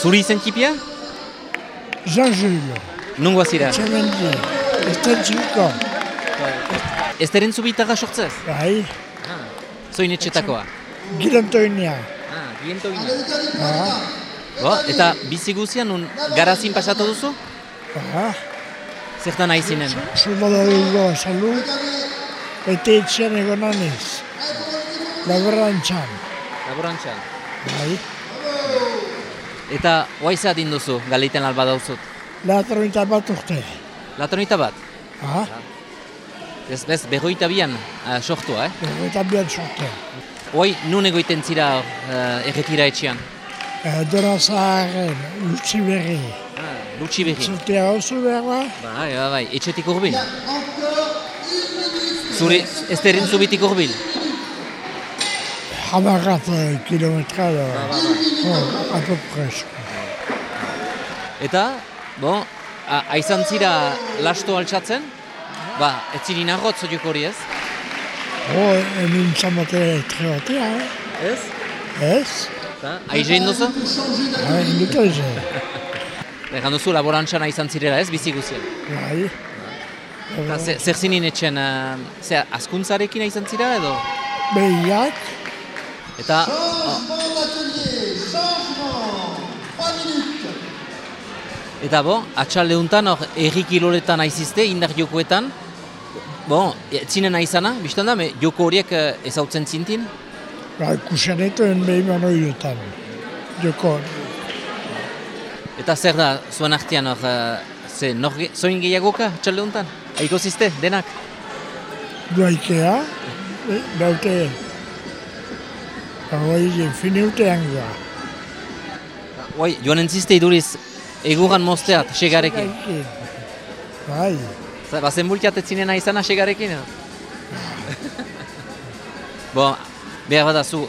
Zuri izen tipia? Jean Jules, Nungo azira? txamendi, da txiko, Ez teren zubitaga sortzez? bai, Zoin etxetakoa? gilantoinia, Ah, giento gina. ah, Bo, eta bizi guzian nun garazin pasatu duzu? ah, Zertan nahi zinen? soldado dugu salu, eta etxean egonanez, laborantxan, Laborantza. bai, Eta guaiza adin duzu, galeiten alba dauzut. latroita bat urte, Latronita bat? ah, Ez bez, berroita bian uh, sortua, eh? eta bian sorte. Hoi, nun egoiten zira uh, erretira etxean? Eh, Dora zaharen, utzi berri, Ah, Lutsi berri. zurtea oso behar ba, Bai, bai, bai, etxetik urbil. Zure, ez teren zubitik urbil? Hamarat eh, kilometra da, oh, apo presko. Eta, bo, a- aizan zira lasto altxatzen? Ba, ez ziri narrotz joko hori ez? Oh, hemen zamate trebatea, Ez? eh? ez? Eta, aizein duzu? Ah, indiko ez, Egan duzu laborantzan aizan zirela ez, bizi guzien. bai. Zer zinin etxen, uh, ze, askuntzarekin aizan zira edo? Behiak, Eta, oh. Eta bo, atxalde untan, hor, erri kiloletan aizizte, indar jokoetan. Bo, ez zinen aizana, biztan da, me, joko horiek eh, ezautzen zintin. ba, kusanetoen behiman horietan, joko. Eta zer da, zuen artean hor, eh, ze, nor, zoin gehiagoka, atxalde untan? Aiko zizte, denak? Duaikea, e, hoi, finiutean goa. Oi, joan entziste iduriz, eguran mozteat, segarekin. Bai, Zer, Bazen bultiat ez zinen aizana segarekin? edo? Bo, behar bada zu,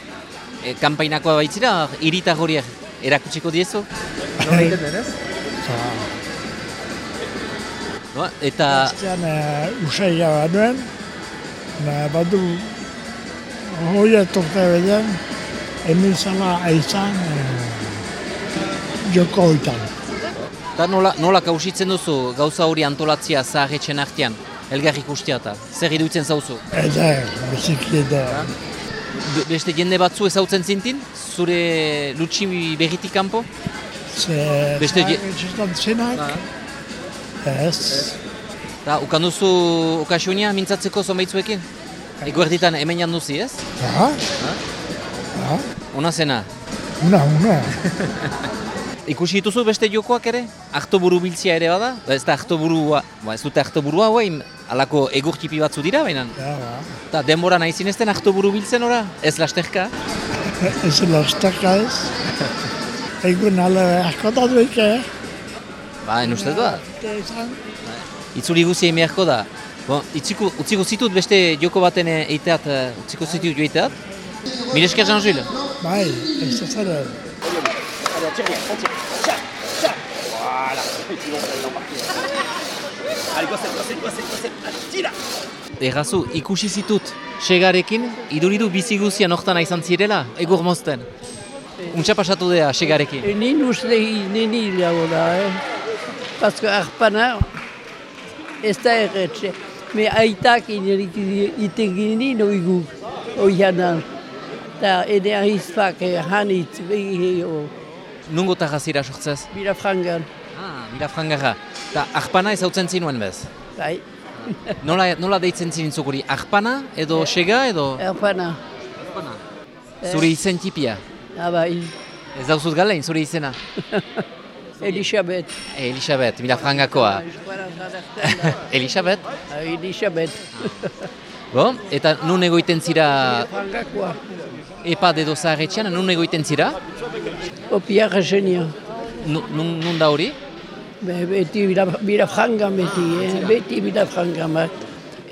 e, kanpainakoa baitzira, hor, iritar horiek erakutsiko diezu? No, eta, Aztean uh, usaila banuen, na badu hoia torta beden, hemen zala aizan uh, joko hoitan. eta nola, nola kausitzen duzu gauza hori antolatzia zaharretxen artean, elgar ikustia eta, zer iduitzen zauzu? Eder, biziki eder. Be- Beste jende batzu ezautzen zintin, zure lutsi berritik kanpo? Ze Beste zaharretxetan zenak, ez, Eta ukan duzu okasionia mintzatzeko zonbaitzuekin? Eguerditan hemen janduzi, ez? ha? Ha? Ona zena. Una, una. Ikusi dituzu beste jokoak ere? Artoburu biltzia ere bada? Ba, ez da artoburua, ba, ez dute artoburua hauein, alako egurtipi batzu dira bainan. Ja, ba. Eta denbora nahi zinezten artoburu biltzen ora? Ez lasterka? Ez lastaka ez. Egun ala askotan duik, eh? Ba, en ustez da. Ezan, Itzuli guzi egin beharko da. Bo, itziko, utziko zitut beste joko baten eh, eiteat, eh, utziko zitut joiteat. Mire esker Jean Jules. Bai, ez da zara. Errazu, ikusi zitut segarekin, iduridu bizi guzian hortan izan zirela, egur mozten. Untxa pasatu dea segarekin. Nin uste nini hilago da, eh? Pasko arpana ez da erretxe. Me aitak inerik itegini noigu, oianan. Ta ene ahizpak eh, hanitz behi o, Nungo tarrazira sortzez? bira frangan. Ah, mira frangarra. Ta arpana ez hautzen zinuen bez. Bai, Nola, nola deitzen zintzuk hori? Arpana edo sega edo? arpana. Arpana. Zure izen tipia. Abai, Ez dauzut galein zure izena. Elisabet. E, Elisabet, mila frangakoa. Elisabet? Elisabet. Bo, eta nun egoiten zira Frangakoa. Epad edo zaharretxean, nun egoiten zira? Opiarra zenia. Nu- Nun, nun da hori? Be, beti bira, bira frangan beti, eh? beti bira frangan bat.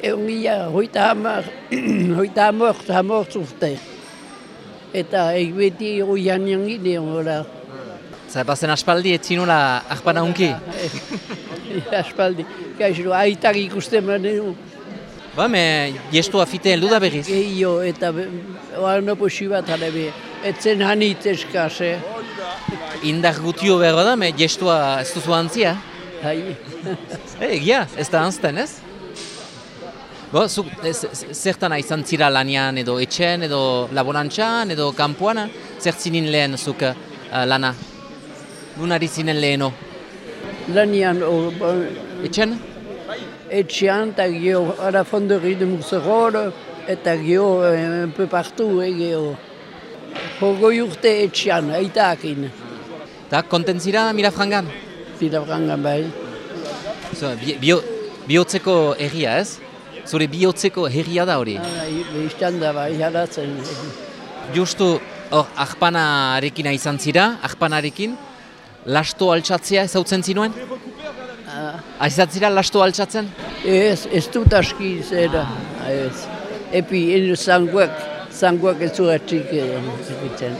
Egon gila, hoita hamar, hoita hamort, hamort urte. Eta ek beti oian jangide hola. Zer, bazen aspaldi ez zinula arpana unki? Aspaldi, gaixo, aitak ikusten baden, Ba, me jestu afite heldu da berriz. gehio eta oan oposi bat ere be. Etzen hanit eskase. indar gutio behar da, me gestua ez duzu antzia. Hai. E, egia, ez da anzten, ez? Bo, zuk, zertan izan zira lanian edo etxen edo laborantxan edo kanpoan, zer zinin lehen zuk eh, lana? Nun ari zinen leheno? Lanian, o, bo, Etxen? Etxean, eta gio, ara fonderi de Murseror, eta gio, eh, un peu partout, eh, gio. Hogoi urte etxean, aitakin, Eta konten zira Mirafrangan? zira frangan bai. So, bi, bio, bihotzeko herria, ez? Zure bihotzeko herria da hori. Hala, izan da bai, jaratzen. Justu, hor, ahpanarekin izan zira, ahpanarekin, lasto altxatzea ezautzen zinuen? Ah, Aizat zira lasto altxatzen? Ez, ez dut aski zera, ez. Epi, en zanguak, zanguak ez zuratxik zikitzen.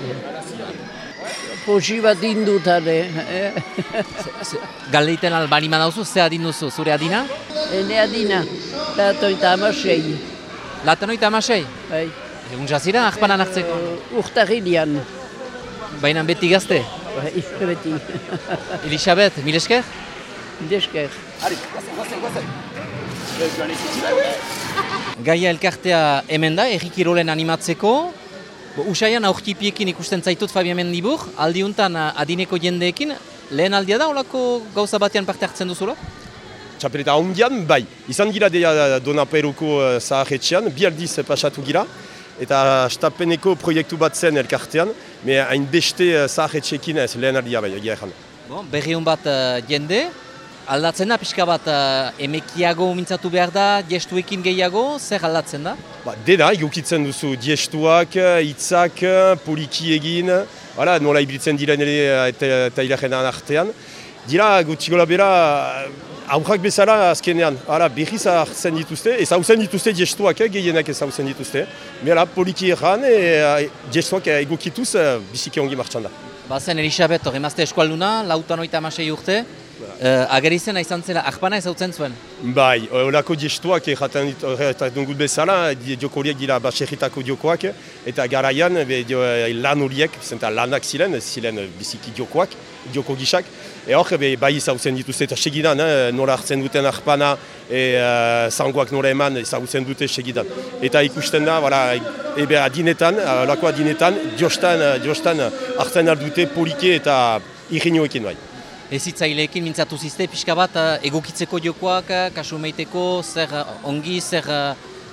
Posi bat indut are, eh? Galdeiten albanima dauzu, ze adin duzu, zure adina? Ene adina, latoita amasei, Latanoita amasei? bai. Egun jazira, ahpanan hartzeko. Uh, Urtarrilean, Baina beti gazte. bai, beti. Elisabet, mil esker? Desker. Gaia elkartea hemen da, Erri Kirolen animatzeko. Usaian aurkipiekin ikusten zaitut Fabien Mendibur, aldiuntan ah, adineko jendeekin, lehen aldia da, olako gauza batean parte hartzen duzula? Txapeleta handian, bai. Izan gira deia Donaperuko uh, zaharretxean, bi aldiz pasatu gira. Eta stapeneko proiektu bat zen elkartean, me hain beste uh, zaharretxekin ez lehen aldia bai, egia ezan. Bon, berri hon bat eh, jende, aldatzen da, pixka bat eh, emekiago mintzatu behar da, gestuekin gehiago, zer aldatzen da? Ba, dena, egukitzen duzu diestuak, hitzak, poliki egin, hala, nola ibiltzen diren ere uh, eta, eta ilajenan artean. Dira, gutxi gola bera, aurrak bezala azkenean, hala, berriz hartzen dituzte, ez hauzen dituzte diestuak, eh, gehienak ez hauzen dituzte. Mela, poliki erran, e, diestuak egokituz, uh, biziki ongi martxan da. Bazen Elisabet, hor emazte eskualduna, lautan oita amasei urte, uh, agerizena izan zela, ahpana ezautzen zuen. Bai, olako diestuak erraten dit- erraten dugu bezala, di- joko horiek dira baserritako jokoak, eta garaian be, dio, eh, lan horiek, zenta lanak ziren, ziren eh, biziki jokoak, joko gisak, e hor be, bai zautzen dituzte eta segidan, eh, nola hartzen duten arpana, e, uh, zangoak nola eman ezagutzen dute segidan. Eta ikusten da, bara, ebe adinetan, eh, olako adinetan, diostan, eh, diostan hartzen aldute polike eta irriñoekin bai. Ezitzaileekin mintzatu zizte, pixka bat eh, egokitzeko jokoak, eh, kasu meiteko, zer eh, ongi, zer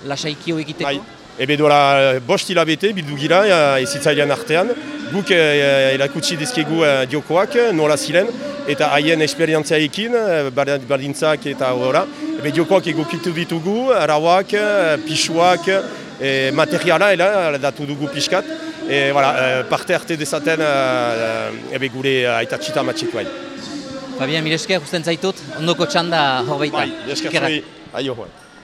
lasaikio egiteko? Bai, ebe dola bost hilabete bildu gira ezitzailean artean, guk erakutsi dizkegu eh, diokoak nola ziren, eta haien esperientziaekin, bardin- bardintzak eta horra, ebe diokoak egokitu ditugu, arauak, pisuak, eh, materiala, ela, datu dugu piskat, e, voilà, parte arte dezaten ebe gure eh, aitatxita matxiko bai. Fabien, mire esker, usten zaitut, ondoko txanda horbeita. Bai, esker zuri, aio, joan.